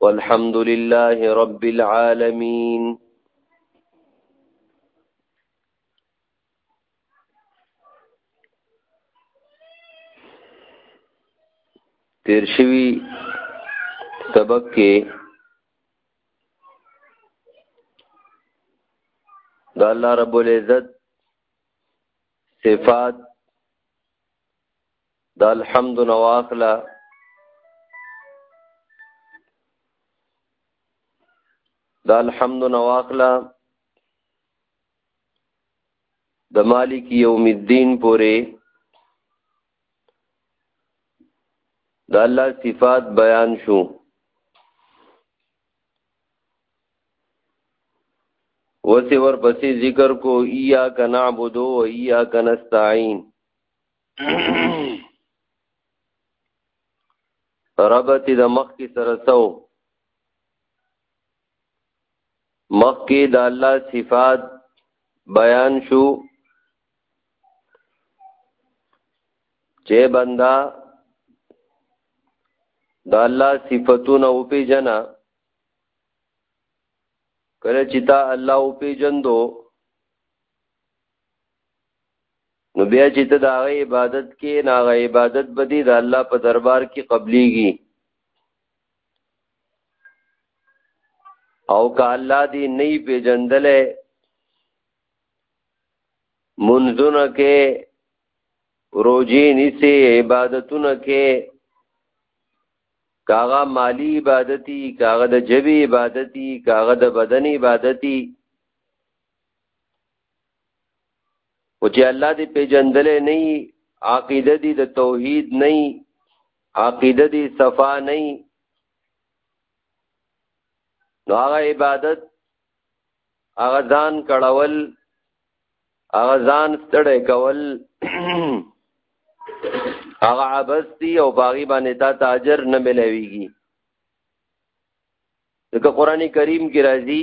والحمد لله رب العالمين تیر شوی سبق کې د الله رب العزت صفات دا الحمد نواخلا دا الحمد نواخلا د مالک یوم الدین پورې د الله صفات بیان شو وسی ور پسې ذکر کو ایا کنا عبدو و ایا کنا استعين ربط د مخ کی سره سو مخ کی د الله صفات بیان شو چې بندا د الله صفاتونه او پیجنا کله چې تا الله او پیجندو نو بیا چې ته د هغه عبادت کې نه هغه عبادت به دي د الله په دربار کې قبليږي او که الله دې نه پیژندلې منځونه کې روزي نيسي عبادتونه کې کاغه مالی عبادتي کاغه د جبي عبادتي کاغه د بدن عبادتي او چې الله دې پیجندل نه عقیده دې د توحید نه عقیده دې صفا نه نو هغه عبادت هغه ځان کړول هغه ځان ستړی کول هغه عبس دی او باغی باندې تا تاجر نه ملويږي دغه قرآني کریم کې راځي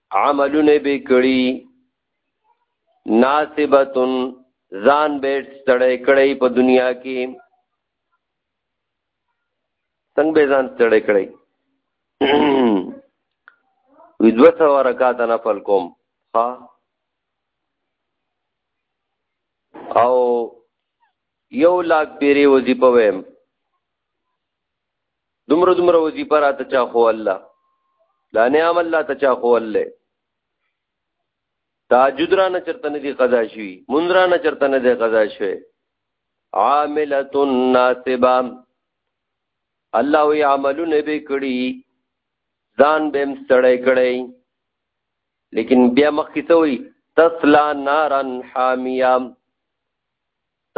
عملونه به کړی ناسبتن ځان به ستړی کړی په دنیا کې څنګه به ځان ستړی کړی وی دو سو رکات نفل کوم ها او یو لاک پیری وظیفه ویم دومره دومره وظیفه را ته چا خو الله دا نعم الله ته چا خو الله تهجد را نه چرته نه دی قضا شوی مونږ را نه چرته نه دی قضا شوی عاملۃ ناسبا الله وی عملونه به کړی ځان به مستړی کړی لیکن بیا مخ کی څه وی تسلا نارن حامیه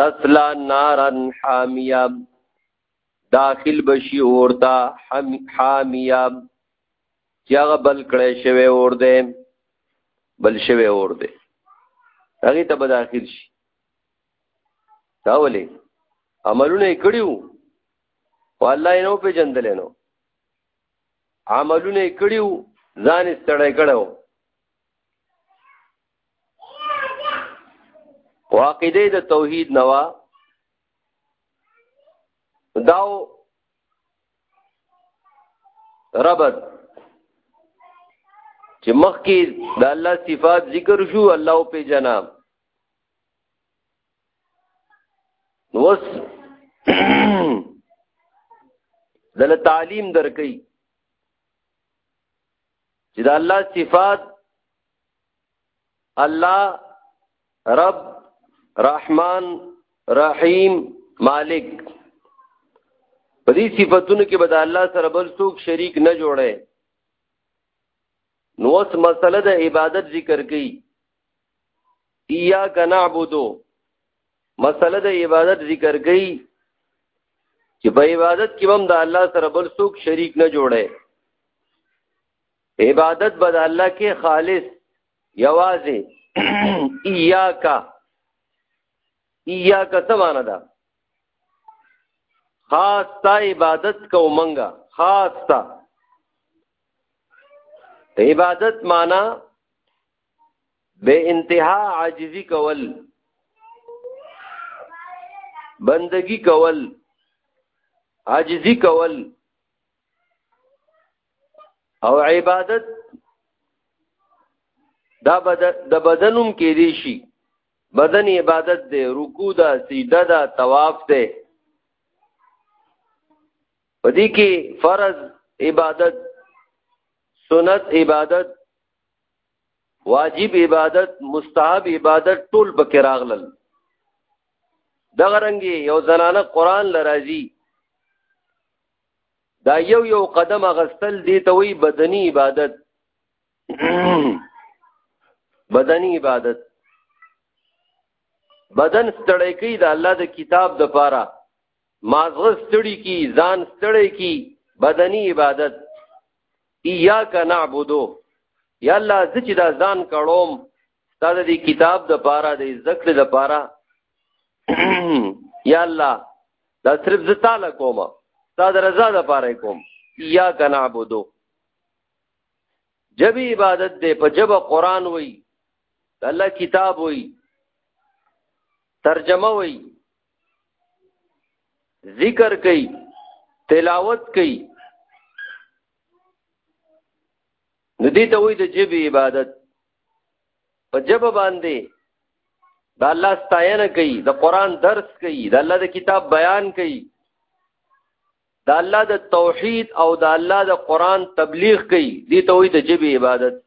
تسلا نارن حامیه داخل بشي اورتا حامیا چې هغه بل کړی شوی اور دی بل شوی اور دی هغه ته به داخل شي دا ولې عملونه یې کړي وو خو الله یې نو پېژندل نو عملونه یې کړي وو ځان یې ستړی کړی وو خو عقیده د توحید نوا داو ربط چې مخکې د الله صفات ذکر شو الله په جنا وس دل تعلیم درکې چې د الله صفات الله رب رحمان رحیم مالک په دې صفاتونو کې به د الله سره بل څوک شریک نه جوړي نو اوس مسله د عبادت ذکر کړي ایاک نعبدو مسله د عبادت ذکر کړي چې په عبادت کې هم د الله سره بل څوک شریک نه جوړي عبادت بد الله کې خالص یوازې ایاکا ایاکا څه معنا ده خاص تا عبادت کو منګه خاص تا عبادت معنا بے انتہا عاجزی کول بندگی کول عاجزی کول او عبادت دا بدن د بدنوم کې دی شي بدن عبادت دی رکوع دا سجده دا طواف دی پدې کې فرض عبادت سنت عبادت واجب عبادت مستحب عبادت ټول پکې راغلل دغه رنګي یو زنانه قران لراځي دا یو یو قدم غستل دی ته وی بدنی عبادت بدنی عبادت بدن ستړی کی د الله د کتاب د پاره مازغه ستړی کی ځان ستړی کی بدنی عبادت ایاک نعبدو یا الله زچ دا ځان کړوم ستا د دې کتاب د پاره د ذکر د پاره یا الله دا صرف زه تعالی کوم ستا د رضا د پاره کوم یا کنعبدو جب عبادت دې په جب قران وای الله کتاب وای ترجمه وای ذکر کوي تلاوت کوي نو دې ته وایي د جبې عبادت په جبه باندې د الله ستاینه کوي د قران درس کوي د الله د کتاب بیان کوي د الله د توحید او د الله د قران تبلیغ کوي دې ته وایي د جبې عبادت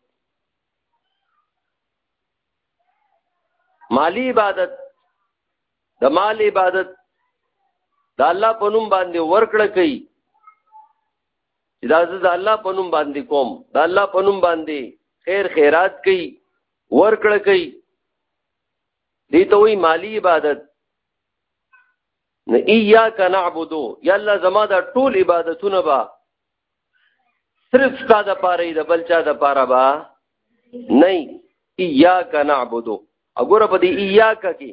مالی عبادت د مال عبادت د الله په نوم باندې ورکړه کوي دا زه د الله په نوم باندې کوم د الله په نوم باندې خیر خیرات کوي ورکړه کوي دې ته وی مالی عبادت نه ایاک نعبدو یا الله زما دا ټول عبادتونه با صرف تا د پاره د بل چا د پاره با نه ایاک نعبدو وګوره په دې ایاک کې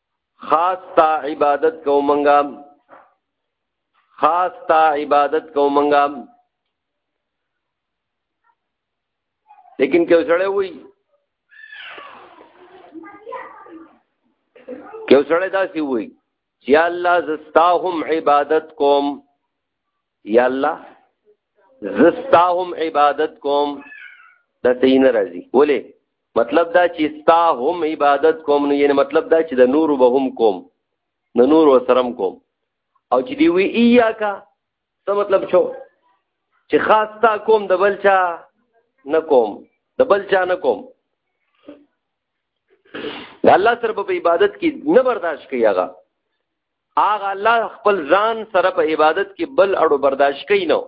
خاص تا عبادت کو منګا خاص تا عبادت کو منګا لیکن کې سره وي کې سره دا سی وي چې الله زستا هم عبادت کوم یا الله زستا هم عبادت کوم دا صحیح نه راځي ولې مطلب دا چې ستا هم عبادت کوم نو یعنی مطلب دا چې د نور به هم کوم د نور سرم کوم او چې دی وی ایاکا څه مطلب شو چې خاص تا کوم د بل چا نه کوم د بل چا نه کوم د الله سره په عبادت کې نه برداشت کوي هغه هغه الله خپل ځان سره په عبادت کې بل اړو برداشت کوي نو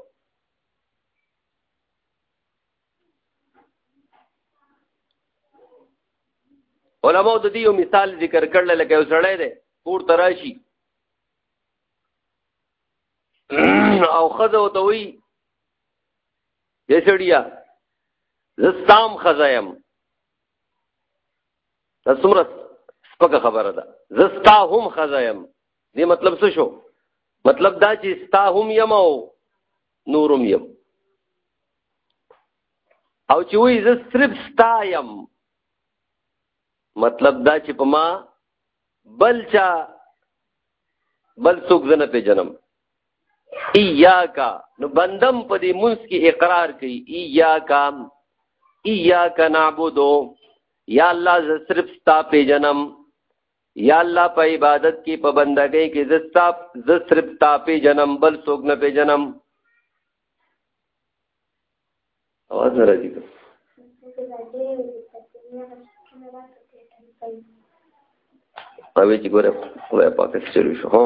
علماء د دې یو مثال ذکر کړل لکه یو سړی دی پور تراشي او خزه وته وی یې سړیا زستام خزایم دا څومره سپکه خبره ده زه ستا هم ښځه یم دې مطلب څه شو مطلب دا چې ستا هم یم او نورم یم او چې وایي زه صرف ستا یم مطلب دا چې په ما بل چا بل څوک زه نه پېژنم ایاکا نو بندم په دې منس کې اقرار کوي ایاکا ایاکا نعبدو یا الله زه صرف ستا پیجنم یا الله په عبادت کې په بندګۍ کې زه ستا زه صرف ستا پیجنم بل څوک نه پیجنم اواز نه راځي په وی چې ګوره خدای پاک ستړي شو هو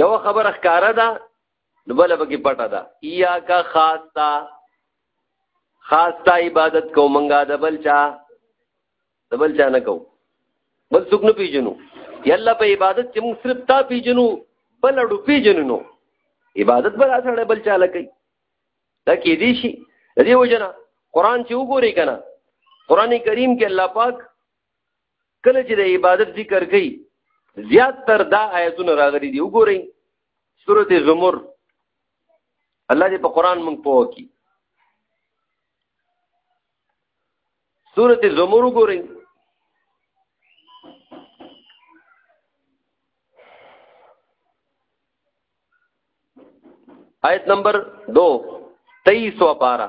یو خبره ښکاره ده نو بل به کې پټه ده یا کا خاص تا خاص تا عبادت کو منګا د بل چا د بل چا نه کو بل څوک نه پیژنو یلا په عبادت کې موږ صرف تا پیژنو بل اډو پیژنو نو عبادت بل اسړه بل چا لکې دا کې دي شي دې وجنه قران چې وګوري کنه قران کریم کې الله پاک کله چې د عبادت ذکر کوي زیات تر دا آیتونه راغلي دي وګورئ سورته زمر الله دې په قران مونږ پوه کی سورته زمر وګورئ آیت نمبر 2 23 و 12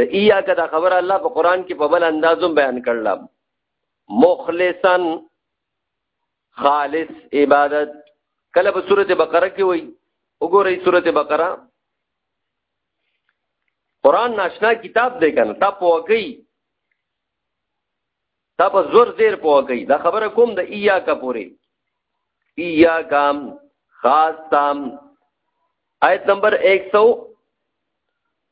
د ایاک دا خبر الله په قران کې په بل اندازوم بیان کړل مخلصا خالص عبادت کله په سورته بقره کې وایي وګورئ سورته بقره قران ناشنا کتاب دی کنه تا پوګی تا په زور زیر پوګی دا خبره کوم د ایا کا پوری ایا کام خاص تام آیت نمبر 100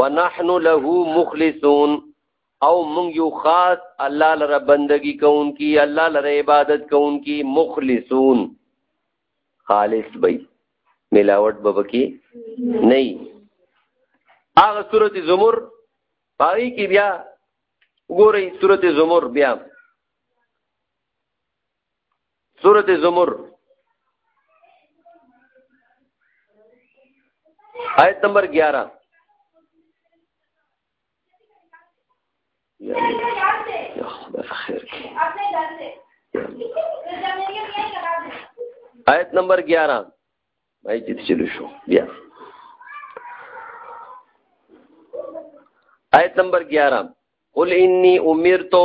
ونحن له مخلصون او مونږ یو خاص الله لره بندگی کوونکی الله لره عبادت کوونکی مخلصون خالص بی ملاوت ببکی نه هغه سورته زمر پای کې بیا ګورئ سورته زمر بیا سورت زمر آیت نمبر گیارہ آیت نمبر گیارہ بھائی جی چلو شو بیا آیت نمبر گیارہ قل انی امیر تو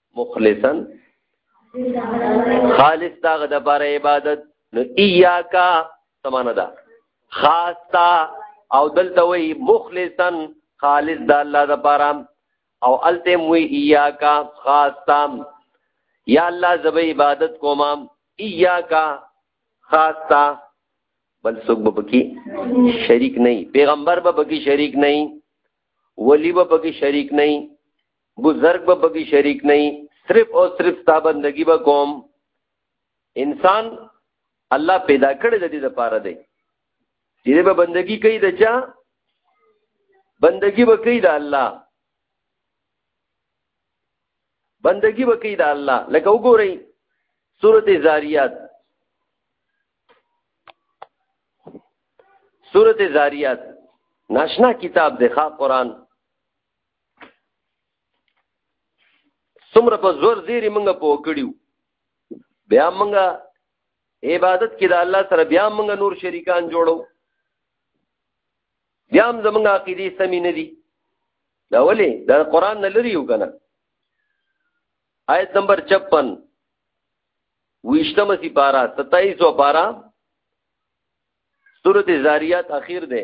مخلصا خالص داغه د بار عبادت نو ایاکا سمانه ده خاص تا او دلته وی مخلصا خالص د الله د بار او الته وی ایاکا خاص تا یا الله زب عبادت کوم ایاکا خاص تا بل څوک به پکې شریک نه پیغمبر به پکې شریک نه ولی به پکې شریک نه بزرگ به پکې شریک نه صرف او صرف ستا بندگی به کوم انسان الله پیدا کړی د دې لپاره دی چې به بندگی کوي د چا بندگی به کوي د الله بندگی به کوي د الله لکه وګورئ سورته زاریات سورته زاریات ناشنا کتاب دی ښا قران څومره په زور زیری منګه په وکړیو بیا منګه عبادت کې د الله سره بیا منګه نور شریکان جوړو بیا هم زمونږ عقیدې سمې نه دي دا ولې دا قران نه لري یو کنه آیت نمبر 56 ویشتم سی پارا 27 او پارا سورۃ زاریات اخیر ده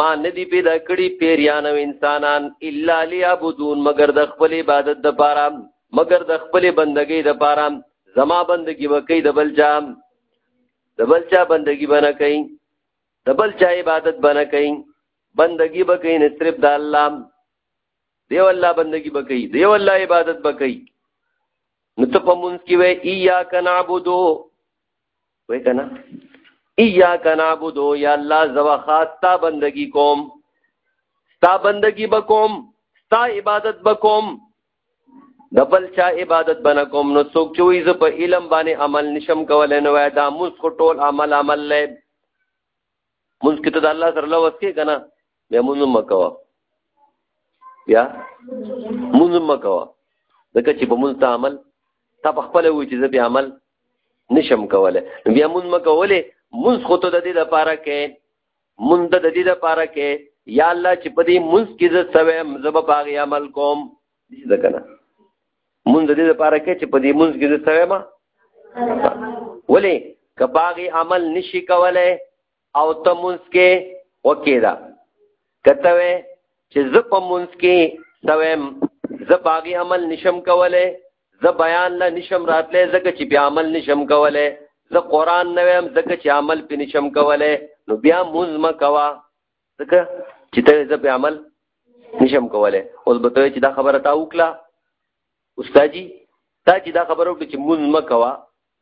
ما ندی پیدا کړی پیریان او انسانان الا لیعبدون مگر د خپل عبادت د پاره مگر د خپل بندګۍ د پاره زما بندگی وکي د بل چا د بل چا بندگی بنه کوي د بل چا عبادت بنه کوي بندگی وکي نه صرف د الله دیو الله بندگی وکي دیو الله عبادت وکي نو ته په مونږ کې وې ایا کنعبدو وای کنه ایاک نعبدو یا الله زوا خاص تا بندگی کوم تا بندگی بکوم تا عبادت بکوم د بل چا عبادت بنه کوم نو څوک چې وي زه په علم باندې عمل نشم کولای نو دا موږ خو ټول عمل عمل لې مونږ کې ته د الله سره لوس کې کنه بیا مونږ مکوا بیا مونږ مکوا دکه چې په مونږ ته عمل تا په خپل وی چې زه به عمل نشم کوله بیا مونږ مکوله مونږ خو ته د دې لپاره کې مونږ د دې لپاره کې یا الله چې په دې مونږ کې زه سوي مزب پاغي عمل کوم دې ده کنه مونږ دې لپاره کې چې په دې مونږ کې دې سره ما ولې کباغي عمل نشي کولای او ته مونږ کې وکیدا کته وې چې زه په مونږ کې سویم زه باغي عمل نشم کولای زه بیان لا نشم راتلې زکه چې بیا عمل نشم کولای زه قران نه ویم زکه چې عمل پې نشم کولای نو بیا مونږ مکوا ځکه چې ته زه په عمل نشم کوله اوس به ته چې دا خبره تا وکړه استادجی تا چې دا خبره وکړه چې مونږ مکوا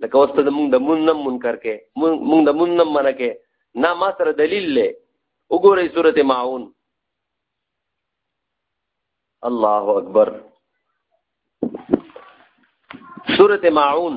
لکه اوس ته مونږ د مونږ نم منکر کې مونږ د مونږ نم منه کې نه ما سره دلیل لې وګورئ سورته ماعون الله اکبر سورته ماعون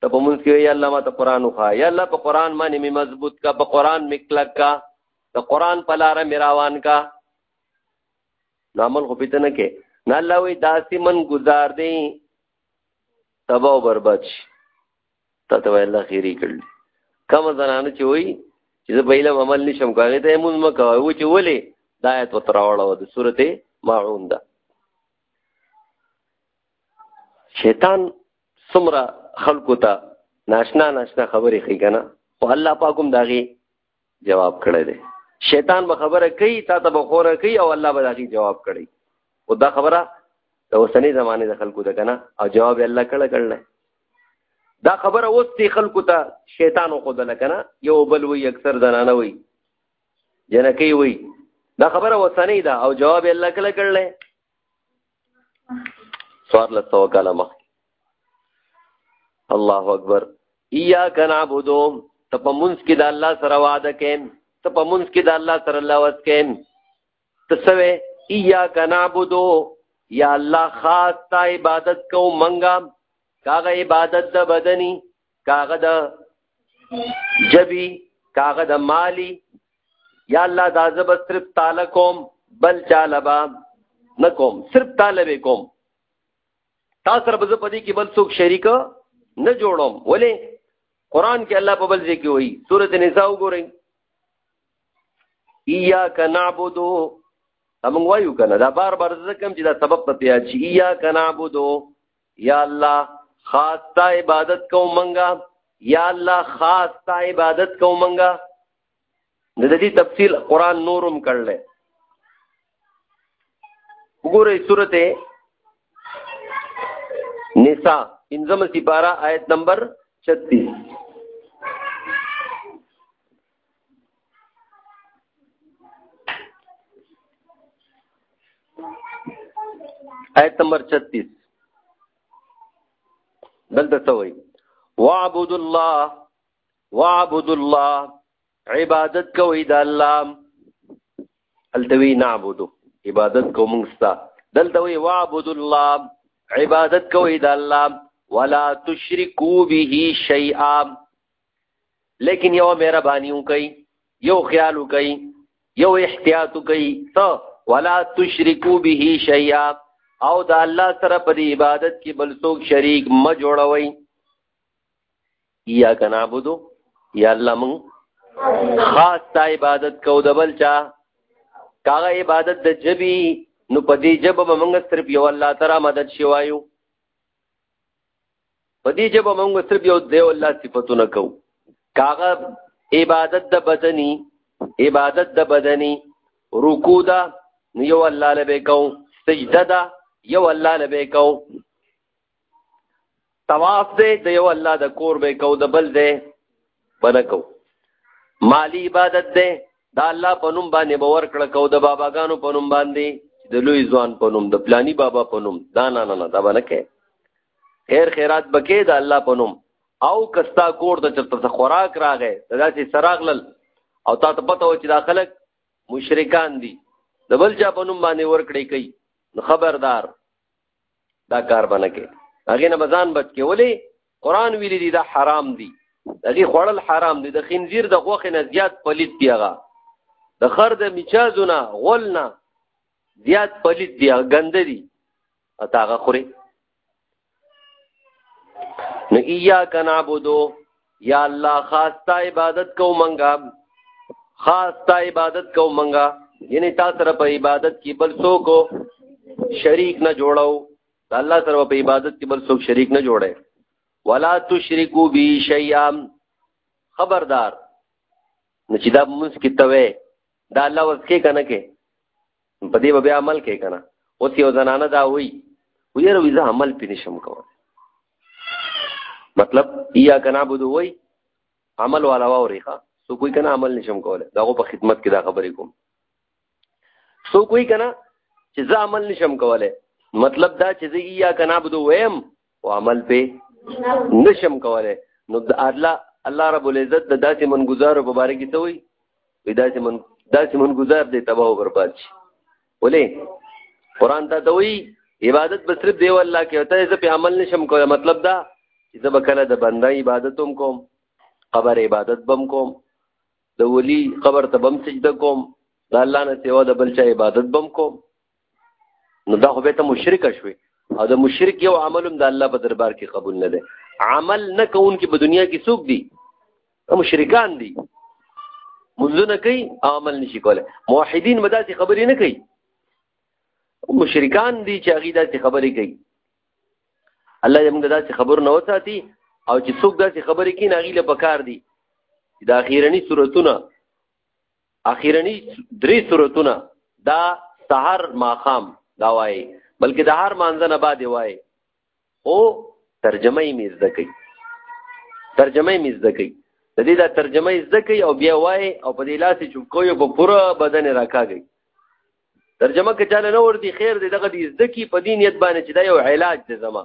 ته په مونږ کې یا الله ما ته قران وخا یا الله په قران باندې می مضبوط کا په قران می کلک کا ته قران په لار می روان کا نامل خو پته نه کې نه الله وی داسې من گزار دی تباہ او برباد شي ته ته الله خیری کړل کم زنانه چې وای چې زه بهله عمل نشم کوي ته مونږ مکه و چې ولې دایت وتراوړو د سورته ماعون ده شیطان څومره خلکو ته ناشنا ناشنا خبرې خې کنه خو الله پاک هم داغي جواب کړی دی شیطان به خبره کوي تا ته به خوره کوي او الله به داغي جواب کړي او دا خبره د اوسنۍ زمانه د خلکو ده کنه او جواب الله کړه کړل دا خبره اوس تی خلکو ته شیطان خو دل کنه یو بل وی اکثر زنانه وی جنکی وی دا خبره وسنۍ ده او جواب الله کړه کړل سوار له سو کاله مخ الله اکبر ایا کنا عبدو ته په منځ کې د الله سره وعده کین ته په منځ کې د الله سره لوت کین ته سوې ایا کنا عبدو یا الله خاص تا عبادت کو منګا کاغه عبادت د بدني کاغه د جبي کاغه د مالی یا الله دا زب صرف تعالی کوم بل چالبا نکوم صرف تعالی به کوم تاسو سره به پدې کې بل څوک شریک نه جوړوم ولې قران کې الله په بل ځای کې وایي سورته نساء وګورئ ایاک نعبد امون وایو کنه دا بار بار ځکم چې دا سبب په پیاچی ایاک نعبد یا الله خاص تا عبادت کو منګه یا الله خاص تا عبادت کو منګه د دې تفصیل قران نورم کړل وګورئ سورته نساء انزم سپارہ آیت نمبر 36 آیت نمبر 36 دلته څه وایي واعبد الله واعبد الله عبادت کوي د الله التوی نعبدو عبادت کوم ستا دلته وی واعبد الله عبادت کوي د الله ولا تشرکو به شیئا لیکن یو مهرباني وکي یو خیال وکي یو احتیاط وکي ته ولا تشرکو به شیئا او د الله سره په عبادت کې بل څوک شریک ما جوړوي یا کنا بودو یا الله مون خاص تا عبادت کو د بل چا کاغه عبادت د جبي نو په دې جبه مونږ صرف یو الله تعالی مدد شوایو په دې چې به موږ صرف یو دی الله صفاتونه کو کاغه عبادت د بدني عبادت د بدني رکوع دا یو الله لبه کو سجده دا یو الله لبه کو طواف دې د یو الله د کور به کو د بل دې منه کو مالی عبادت ده دا الله په نوم باندې باور کړ کو د باباګانو په نوم باندې د لوی ځوان په نوم د پلانی بابا په نوم دا نه نه نه دا باندې کې خیر خیرات بکې د الله په نوم او کستا کور د چرته خوراک راغې دا چې سراغلل او تا ته پته و چې دا خلک مشرکان دي د بل چا په نوم باندې ورکړې کوي خبردار دا کار باندې کې هغه نه بزان بچ کې ولې قران ویلي دي دا حرام دي هغه خوړل حرام دي د خنزیر د غوخه نه زیات پلیت دی هغه د خر د میچازونه غولنا زیات پلیت دی غند دي اته هغه خوري نو ایا کنابودو یا الله خاص تا عبادت کو منګا خاص تا عبادت کو منګا یعنی تا سره په عبادت کې بل څوک شریک نه جوړاو الله سره په عبادت کې بل څوک شریک نه جوړه ولا تشرکو بی شیئا خبردار نو چې دا موږ کې توې دا الله وسکه کنه کې په دې به بیا عمل کوي که نه اوس یو زنانه دا وایي ویره وي زه عمل پې نشم کولی مطلب یا که نعبدو وایي عمل والا واورې ښه څوک وایي که نه عمل نشم کولی د هغو په خدمت کې دا خبرې کوم څوک وایي که نه چې زه عمل نشم کولی مطلب دا چې زه یا که نعبدو وایم او عمل په نشم کوله نو د الله الله رب العزت د داسې منګزارو په باره کې څه وي وي داسې من داسې منګزار دی تباہ او برباد شي ولې قران ته دوی عبادت به صرف دیو الله کې وته زه په عمل نشم کوله مطلب دا چې زه به کله د بنده عبادت هم کوم قبر عبادت بم کوم د ولی قبر ته بم سجده کوم د الله نه سیوا د بل چا عبادت بم کوم نو دا خو به ته مشرک شوي او د مشرک یو عمل هم د الله په دربار کې قبول نه دی عمل نه کوون کې په دنیا کې څوک دي مشرکان دي منځونه کوي عمل نشي کولای موحدین به داسې خبرې نه کوي مشرکان دي چې هغه داسې خبرې کوي الله دې موږ داسې خبر نه وساتي او چې څوک داسې خبرې کوي هغه له پکار دي د اخیرنی صورتونه اخیرنی درې سورتونه دا سحر ماخام دا وای بلکې د هر مانځه نه بعد وای او ترجمه یې مزده کوي ترجمه یې مزده کوي د دې دا ترجمه یې زده کوي او بیا وای او په دې لاس چوب کوي په پوره بدن راکاږي ترجمه کې چاله نه ورتي خیر دې دغه دې زده کی په دې نیت باندې چې دا یو علاج دی زما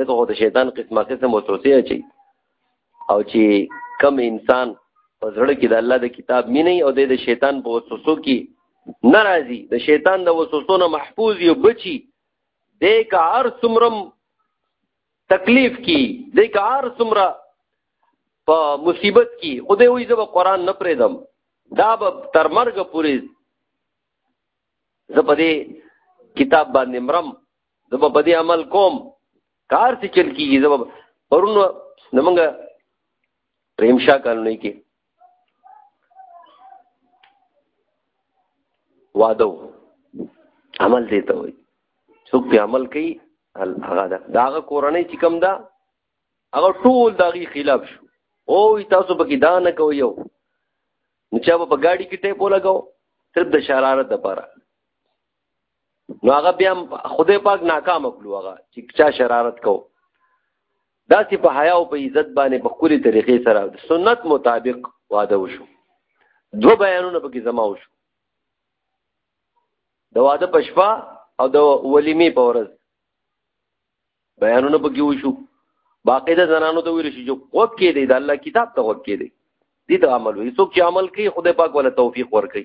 دغه خو د شیطان قسمه قسم وسوسه اچي او چې کم انسان په زړه کې د الله د کتاب مینه او د شیطان په وسوسو کې ناراضي د شیطان د وسوسو نه محفوظ یو بچي د کار سمرم تکلیف کی د کار سمرا په مصیبت کې خدای وایي زه قرآن نه پرېدم دا به تر مرګ پورې زه په دې کتاب باندې مرم زه په دې عمل کوم کار څه چل کیږي زه پرون نمنګ پریم شاه کالونی کې وادو عمل دی ته وای څوک په عمل کوي هغه دا داغه کورنۍ چې کوم دا هغه ټول داغي خلاف شو او تاسو پکې دا نه کوي یو نو چا په گاډي کې ټیپ ولګاو صرف د شرارت لپاره نو هغه بیا خدای پاک ناکام کړو هغه چې چا شرارت کو دا چې په حیا او په عزت باندې په کلی طریقې سره سنت مطابق واده وشو دو بیانونه پکې زما وشو د واده په شپه او د ولیمې په ورځ بیانونه پکې وشو باقی د زنانو ته ویل شي چې وخت کې دی د الله کتاب ته وخت کې دی دې ته عمل وي څوک چې عمل کوي خدای پاک ولا توفیق ورکړي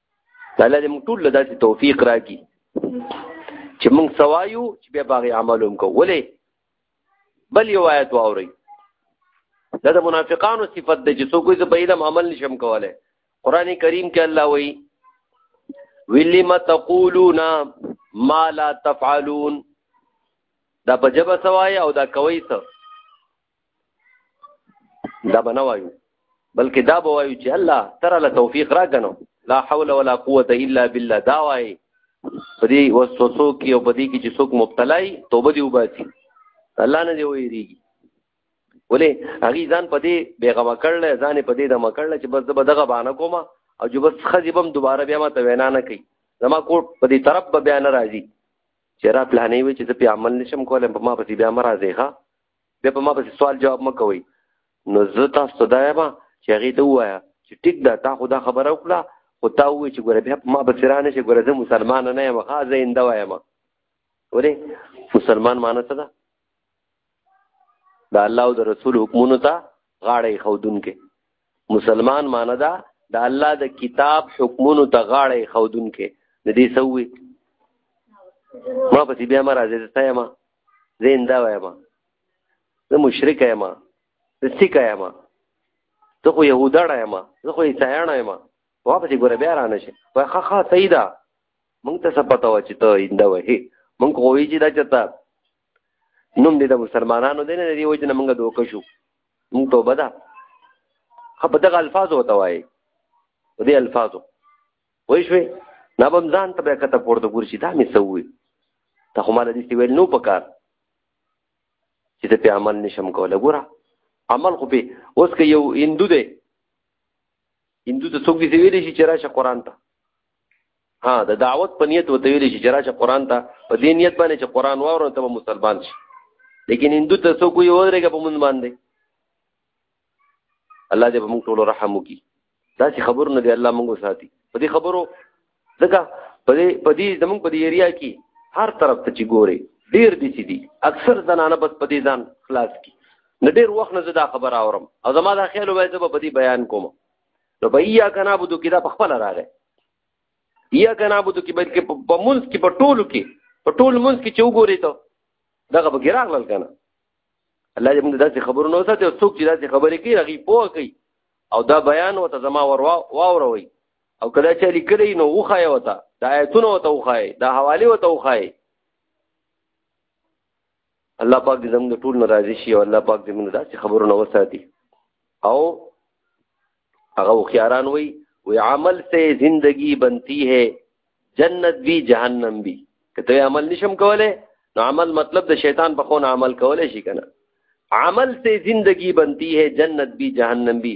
الله دې موږ ټول له داسې توفیق راکړي چې موږ سوایو چې بیا باغې عمل هم کوو ولې بل یو آیت واورئ دا د منافقانو صفت ده چې څوک یې په علم عمل نشم کولای قران کریم کې الله وایي ویلی ما تقولون ما لا تفعلون دا په جبه سوای او دا کوي څه دا به نه وایو بلکې دا به وایو چې الله تر له توفیق راګنو لا حول ولا قوت الا بالله دا وایي په دې وسوسو کې او په دې کې چې څوک مبتلا وي توبه دی وباسي الله نه دی ویریږي ولې هغه ځان په دې بیغم کړل ځان په دې دمه کړل چې بس به دغه باندې کوم او جو بس خځې بم دوباره بیا ما ته وینا نه کوي زما کوټ په دې طرف به بیا نه راځي چې را پلانې وي چې ته په عمل نشم کولای په ما پسې بیا مرزه ښه به په ما په سوال جواب مکوي نو زه تاسو ته دایم چې هغه ته وایا چې ټیک دا تا خو دا خبره وکړه خو تا وې چې ګوره بیا ما به سرانه شي ګوره زه مسلمان نه یم ښا زه انده وایم ولې مسلمان معنی څه ده دا الله او د رسول حکمونو ته غاړه خودون کې مسلمان معنی دا د الله د کتاب حکمونو ته غاړه خودون کې د دې سوي ما په بیا ما راځي ته ما زنده وایم زه مشرک یم زه سیک یم زه خو يهودړ یم زه خو عیسایان یم واپس ګور بیا را نشي وای خا خا سیدا مونږ ته څه پتا و چې ته اینده وې مونږ خو وی چې دا چتا نوم دې د مسلمانانو دې نه دی وجه نه مونږ دوک شو مونږ توبه ده خپ دغه الفاظ وته وای په دې الفاظو وای شوې نه بم ځان ته به کته پورته ګورشي دا مې سوې ته خو مال دې ویل نو پکار چې ته په عمل نشم کوله ګوره عمل خو به اوس که یو هندو دی هندو ته څوک دې ویلې شي چې راشه قران ته ها د دعوت په نیت وته ویلې شي چې راشه قران ته په دې نیت باندې چې قران واورو ته مسلمان شي لیکن هندو ته څوک یې ودرېږي په مونږ باندې الله دې په موږ ټول رحم وکړي دا چې خبرونه دې الله موږ ساتي په دې خبرو ځکه په دې په دې زمونږ په دې ایریا کې هر طرف ته چې ګوري ډیر دي چې دي اکثر زنانه بس په دې ځان خلاص کی نه ډیر وخت نه زدا خبر اورم او زما دا خیال وای زه په دې بیان کوم نو په یا کنا بده کې دا په خپل راغی یا کنا بده کې بلکې په منځ کې په ټولو کې په ټول منځ کې چې وګوري ته دغه به ګراغ لل کنه الله دې موږ داسې خبرونه وساتي او څوک چې داسې خبرې کوي هغه پوه کوي او دا بیان وته زما ور واوروي او کله چې لیکلی نو وخای وتا د آیتونو وتا وخای د حواله وتا وخای الله پاک دې زموږ ټول ناراضي شي او الله پاک دې موږ داسې خبرونه وساتي او هغه خياران وي وی عمل سے زندگی بنتی ہے جنت بھی جهنم بھی کته عمل نشم کوله نو عمل مطلب د شیطان په خون عمل کوله شي کنه عمل سے زندگی بنتی ہے جنت بھی جهنم بھی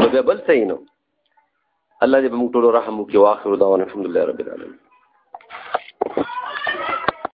نو بیا بل څه نو الله دې په موږ ټول رحم وکړي واخر دعوانا الحمدلله رب العالمین